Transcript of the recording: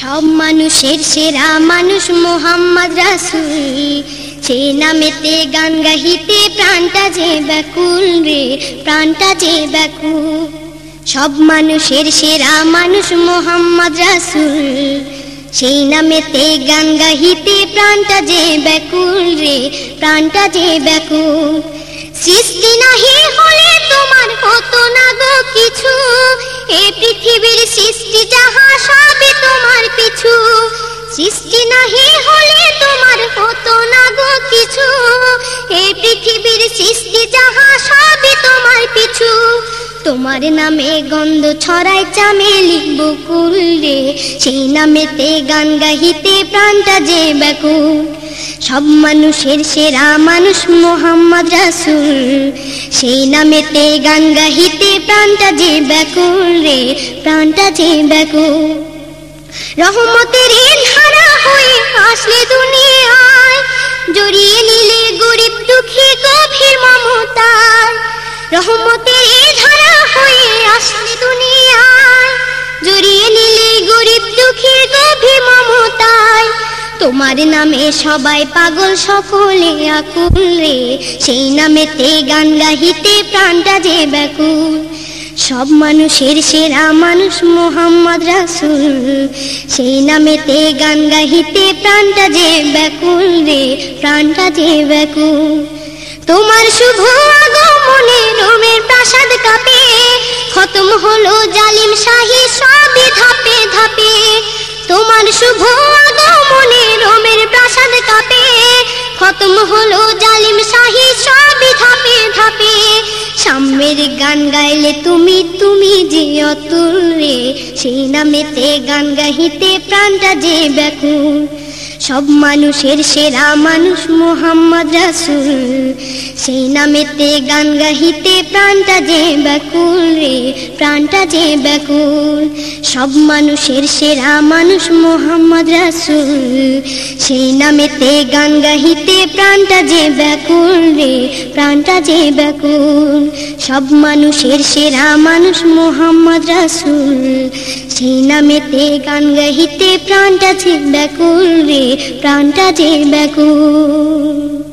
সব মানুষের সেরা মানুষ মোহাম্মদ রাসুল সে নামেতে গান গাহিতে প্রাণটা যে ব্যাকুল রে, প্রাণটা যে ব্যাকুল। সব মানুষের সেরা মানুষ মোহাম্মদ রাসুল সেই নামেতে গান গাহিতে প্রাণটা যে ব্যাকুল রে, প্রাণটা যে ব্যাকুল। সৃষ্টি নাহি হলে তোমার হতো না গো কিছু। এ পৃথিবীর সৃষ্টি তোমার তোমার নামে গন্ধ ছড়াই চামেলি বকুল রে। সেই নামেতে গান গাহিতে প্রাণটা যে ব্যাকুল। সব মানুষের সেরা মানুষ মোহাম্মদ রাসুল। সেই নামেতে গান গাহিতে প্রাণটা যে ব্যাকুল রে, প্রাণটা যে ব্যাকুল। রহমতের ধারা হয়ে আসলে দুনিয়ায় রহমতের ধারা হয়ে আসলে দুনিয়ায়। জড়িয়ে নিলে গরিব দুঃখী গভীর মমতায়। তোমার নামে সবাই পাগল সকলে আকুল রে। সেই নামেতে গান গাহিতে প্রাণটা যে ব্যাকুল। সব মানুষের সেরা মানুষ মোহাম্মদ রাসুল। সেই নামেতে গান গাহিতে প্রাণটা যে ব্যাকুল রে, প্রাণটা যে ব্যাকুল। তোমার শুভ খতম হলো জালিম শাহী, সবই ধাপে ধাপে। তোমার শুভ আগমনে রোমের প্রাসাদ কাঁপে। খতম হলো জালিম শাহী, সবই ধাপে ধাপে। সাম্যের গান গাইলে তুমি তুমি যে অতুল রে। সেই নামেতে গান গাহিতে প্রাণটা যে ব্যাকুল। সব মানুষের সেরা মানুষ মোহাম্মদ রাসুল। সেই নামেতে গান গাহিতে প্রাণটা যে ব্যাকুল রে, প্রাণটা যে ব্যাকুল। সব মানুষের সেরা মানুষ মোহাম্মদ রাসুল। সেই নামেতে গান গাহিতে প্রাণটা যে ব্যাকুল রে, প্রাণটা যে ব্যাকুল। সব মানুষের সেরা মানুষ মোহাম্মদ রাসুল। সেই নামেতে গান গাহিতে প্রাণটা যে ব্যাকুল রে, প্রাণটা যে ব্যাকুল।